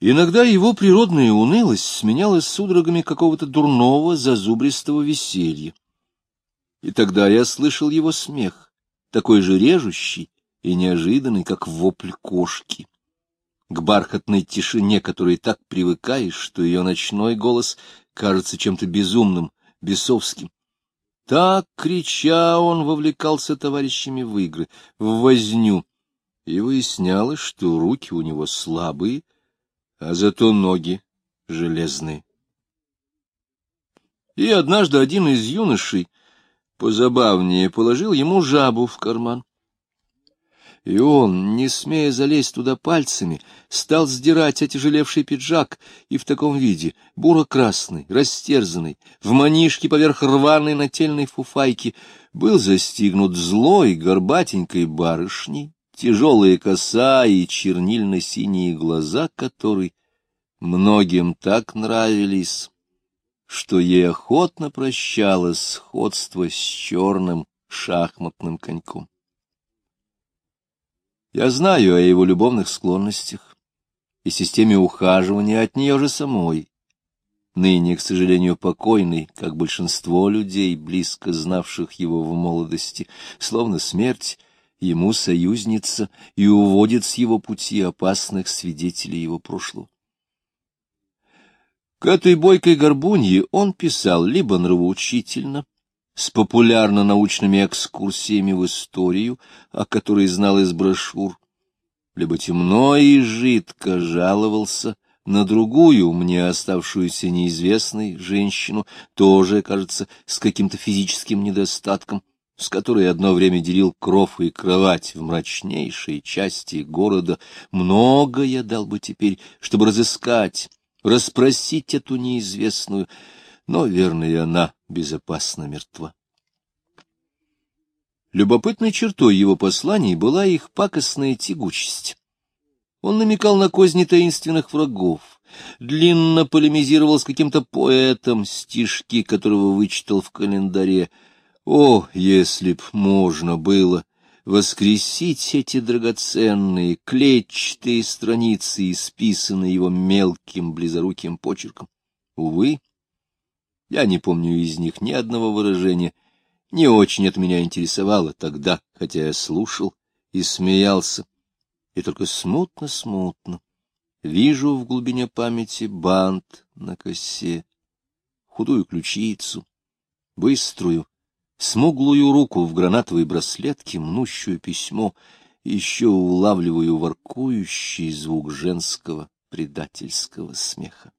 Иногда его природная унылость сменялась судорогами какого-то дурного зазубристого веселья. И тогда я слышал его смех, такой же режущий и неожиданный, как вопль кошки. К бархатной тишине, которой так привыкаешь, что ее ночной голос кажется чем-то безумным, бесовским. Так, крича, он вовлекался товарищами в игры, в возню, и выяснялось, что руки у него слабые, а зато ноги железные. И однажды один из юношей, позабавнее, положил ему жабу в карман. И он, не смея залезть туда пальцами, стал сдирать отяжелевший пиджак, и в таком виде, буро-красный, растерзанный, в манишке поверх рваной нательной фуфайки, был застигнут злой горбатенькой барышней, тяжелая коса и чернильно-синие глаза которой многим так нравились, что ей охотно прощалось сходство с черным шахматным коньком. Я знаю о его любовных склонностях и системе ухаживания от нее же самой, ныне, к сожалению, покойный, как большинство людей, близко знавших его в молодости, словно смерть, ему союзница и уводит с его пути опасных свидетелей его прошлого. К этой бойкой горбунье он писал либо нравоучительно, с популярно-научными экскурсиями в историю, о которой знал из брошюр, либо темно и жидко жаловался на другую, мне оставшуюся неизвестной, женщину, тоже, кажется, с каким-то физическим недостатком, с которой одно время делил кров и кровать в мрачнейшей части города. Много я дал бы теперь, чтобы разыскать, расспросить эту неизвестную, но, верно, и она безопасно мертва. Любопытной чертой его посланий была их пакостная тягучесть. Он намекал на козни таинственных врагов, длинно полемизировал с каким-то поэтом, стишки которого вычитал в календаре. О, если б можно было воскресить эти драгоценные клетчатые страницы, исписанные его мелким близоруким почерком! Увы, я не помню из них ни одного выражения, не очень это меня интересовало тогда, хотя я слушал и смеялся, и только смутно-смутно вижу в глубине памяти бант на косе, худую ключицу, быструю, смуглую руку в гранатовой браслетке, мнущую письмо, еще улавливаю воркующий звук женского предательского смеха.